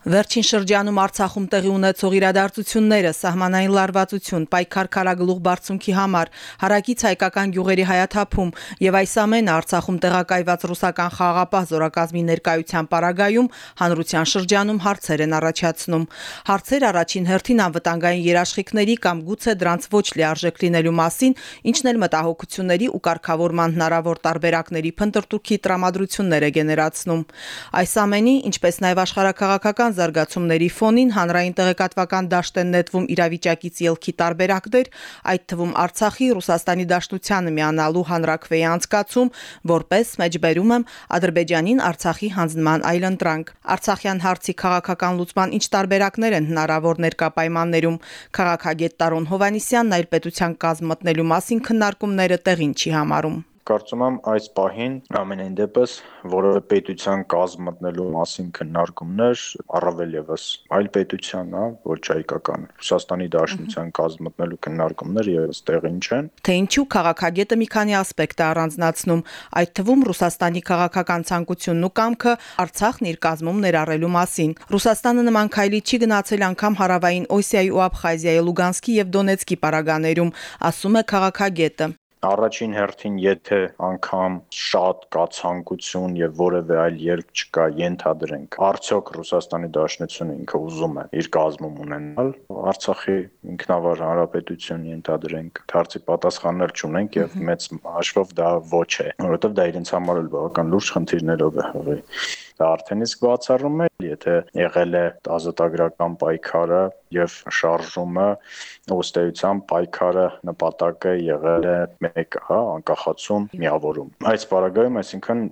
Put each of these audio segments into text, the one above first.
Վերջին շրջանում Արցախում տեղի ունեցող իրադարձությունները, սահմանային լարվածություն, պայքար քարագլուխ բարձունքի համար, հարակից հայկական գյուղերի հայաթափում եւ այս ամենը Արցախում տեղակայված ռուսական խաղաղապահ զորակազմի ներկայության պարագայում հանրության շրջանում հարցեր են առաջացնում։ Հարցեր առաջին հերթին անվտանգային երաշխիքների կամ գուցե դրանց ոչ լիարժեք լինելու մասին, ինչն էլ մտահոգությունների ու կարգավորման հնարավոր տարբերակների փնտրտուքի տրամադրություններ է գեներացնում։ Այս ամենի, ինչպես նաեւ աշխարհակաղակական տնտեսական զարգացումների ֆոնին հանրային տեղեկատվական դաշտ են նետվում իրավիճակից ելքի տարբերակներ, այդ թվում Արցախի Ռուսաստանի Դաշնությանը միանալու հանրակրվեի անցկացում, որպես մեջբերում եմ Ադրբեջանին Արցախի հանձնման այլընտրանք։ Արցախյան հարցի քաղաքական լուծման ինչ տարբերակներ են հնարավոր ներկա պայմաններում։ Քաղաքագետ Տարոն Հովանիսյանն այլ պետության կազմ մտնելու մասին քննարկումները տեղին չի համարում կարծում եմ այս պահին ամենայն դեպս որևէ պետության կազմ մտնելու մասին քննարկումներ առավել եւս այլ պետության, հա, ոչ հայկական Ռուսաստանի Դաշնության կազմ մտնելու քննարկումներ եւս տեղին չեն։ Թե ինչու քաղաքագետը մի քանի ասպեկտ է առանձնացնում, այդ թվում Ռուսաստանի քաղաքական ցանկությունն ու կամքը Արցախն իր կազմում ներառելու մասին։ Ռուսաստանը նման քայլի չի գնացել անգամ հարավային Օսիայի ու Աբխազիայի, Լուգանսկի եւ Դոնեցկի պարագաներում, ասում է քաղաքագետը առաջին հերթին եթե անգամ շատ կա ցանկություն եւ որևէ այլ ելք չկա ենթադրենք արդյոք Ռուսաստանի Դաշնությունը ինքը ուզում է իր կազմում ունենալ Արցախի ինքնավար հանրապետություն ենթադրենք դարձի պատասխաններ չունենք եւ մեծ հաշվով դա ոչ է որովհետեւ դա իրենց համար էլ բավական լուրջ խնդիրներով է հղի դա արդեն իսկ բացառում է, եթե եղել է ազատագրական պայքարը եւ շարժումը ըստեյության պայքարը նպատակը եղել է մեկ, հա, անկախացում, միավորում։ Այս պարագայում, այսինքն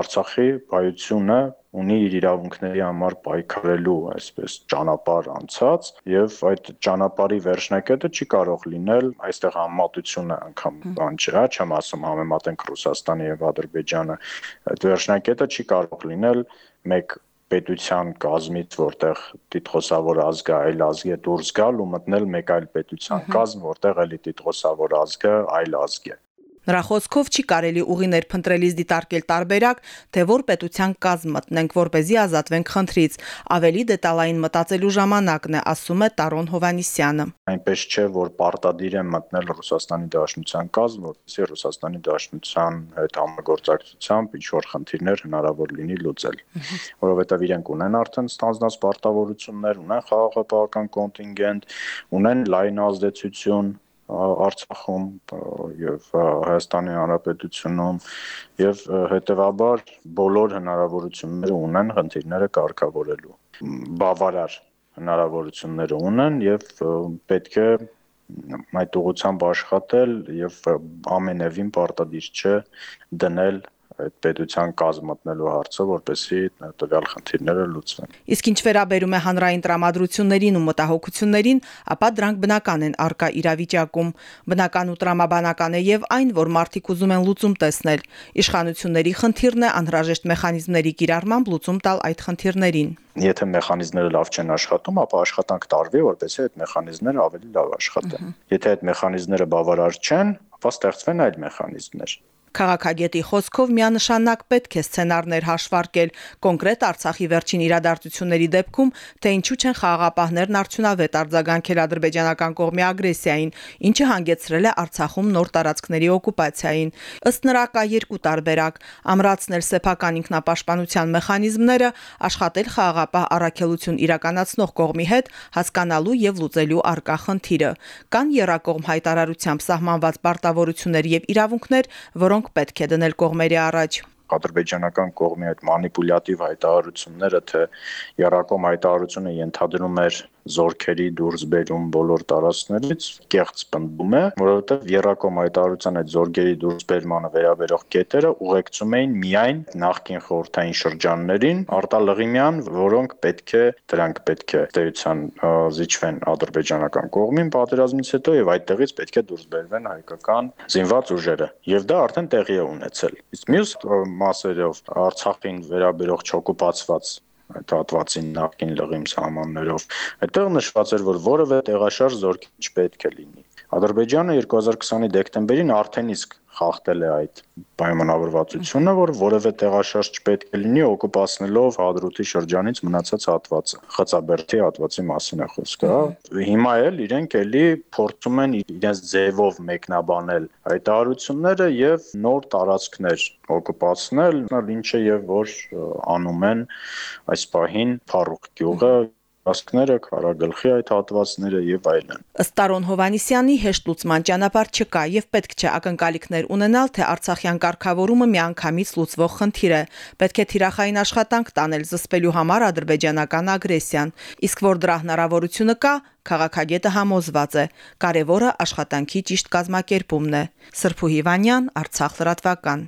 Արցախի բայությունը ունի իր իրավունքների համար պայքարելու այսպես ճանապարհ անցած եւ այդ ճանապարհի վերջնակետը չի կարող լինել այստեղ համատությունը անգամ բան չէ, չեմ ասում համեմատենք Ռուսաստանի եւ Ադրբեջանը այդ վերջնակետը չի կարող լինել մեկ պետության կազմից, որտեղ տիտղոսավոր ազգը այլ ազգ է դուրս գալ ու մտնել մեկ այլ պետության կազմ, որտեղ էլի տիտղոսավոր ազգը այլ ազգ է։ Նրա խոսքով չի կարելի ուղիներ փնտրելիս դիտարկել տարբերակ, թե որ պետության կազմ մտնենք, որ เป զի ազատվենք խնդրից։ Ավելի դետալային մտածելու ժամանակն է, ասում է Տարոն Հովանիսյանը։ Այնպես չէ, որ պարտադիր է մտնել Ռուսաստանի Դաշնության կազմ, որպեսզի Ռուսաստանի Դաշնության հետ համագործակցությամբ ինչ որ խնդիրներ հնարավոր լինի լուծել։ Որովհետև իրենք ունեն արդեն ստանձնած պարտավորություններ, ունեն խաղաղապահական կոնտինգենտ, ունեն լայն ազդեցություն Արցախում եւ Հայաստանի Հանրապետությունում եւ հետեւաբար բոլոր հնարավորությունները ունեն խնդիրները կարգավորելու բավարար հնարավորությունները ունեն եւ պետք է այդ ուղղությամբ աշխատել եւ ամենևին պարտադիր չէ դնել այդ պետության կազմատնելու հարցը, որպեսզի տվյալ խնդիրները լուծվեն։ Իսկ ինչ վերաբերում է հանրային տրամադրություններին ու մտահոգություններին, ապա դրանք բնական են արկա իրավիճակում։ Բնական ու տրամաբանական է եւ այն, որ մարդիկ ուզում են լուծում տեսնել։ Իշխանությունների խնդիրն է անհրաժեշտ մեխանիզմների կիրառմամբ լուծում տալ այդ խնդիրներին եթե մեխանիզմները լավ չեն աշխատում, ապա աշխատանք տարվի, որպեսզի այդ մեխանիզմները ավելի լավ աշխատեն։ Եթե այդ մեխանիզմները բավարար չեն, ապա ստեղծվեն այլ մեխանիզմներ։ Քաղաքագետի խոսքով միանշանակ պետք է սցենարներ հաշվարկել կոնկրետ Արցախի վերջին իրադարձությունների դեպքում, թե ինչու չեն խաղաղապահներն արդյունավետ արձագանքել ադրբեջանական կողմի ագրեսիային, ինչը հանգեցրել է Արցախում նոր տարածքների օկուպացիային։ Ըստ նրա կա երկու տարբերակ՝ ամրացնել սեփական ինքնապաշտպանության մեխանիզմները, աշխատել խաղաղապահ առաքելություն իրականացնող կողմի հետ, հասկանալու եւ լուծելու արկա խնդիրը։ Կան երակողմ հայտարարությամբ սահմանված պարտավորություններ եւ իրավունքներ, որոնք որոնք պետք է դնել կողմերի առաջ ադրբեջանական կողմի այդ մանիպուլյատիվ հայտարարությունները, թե Երակոմ հայտարարությունը ենթադրում էր զորքերի դուրս բերում բոլոր տարածքներից կեղծ պնդում է, որովհետև Երակոմ հայտարարության այդ զորքերի դուրս բերմանը վերաբերող կետերը ուղեկցում էին միայն նախկին խորհրդային շրջաններին արտալղիմյան, որոնք պետք է դրանք պետք է տեյության զիջվեն ադրբեջանական կողմին պատերազմից հետո եւ այդտեղից պետք է դուրս բերվեն հայկական զինված ուժերը։ Եվ դա արդեն տեղի է ունեցել։ Իսկ մյուս մասերով Արցախին վերաբերող չօկուպացված այդ հատվածին նախկին լղիմ սահմաններով այդտեղ նշված էր որ որևէ տեղաշարժ զորքի չպետք է լինի Ադրբեջանը 2020-ի դեկտեմբերին արդեն իսկ խախտել է այդ պայմանավորվածությունը, որ որևէ տեղաշարժ չպետք է լինի օկուպացնելով Հադրութի շրջանից մնացած հատվածը։ Խծաբերդի հատվածի մասին է խոսքը, հա։ Հիմա էլ իրենք էլի փորձում են իրենց ձևով մեկնաբանել հայտարարությունները եւ նոր տարածքներ օկուպացնել, ինչը եւ որ անում են այս պահին Փարուխ գյուղը ասկները, քարագլխի այդ հատվածները եւ այլն։ Ըստ Տարոն Հովանիսյանի հեշտ լուծման ճանապարհ չկա եւ պետք չէ ակնկալիքներ ունենալ, թե Արցախյան կարգավորումը միանգամից լուծվող խնդիր է։ Պետք է թիրախային աշխատանք տանել զսպելու համար ադրբեջանական ագրեսիան։ Իսկ որ դրա հնարավորությունը կա, քաղաքագետը համոզված է։ Կարևորը աշխատանքի ճիշտ կազմակերպումն է։ Սրփու Հիվանյան, Արցախ լրատվական։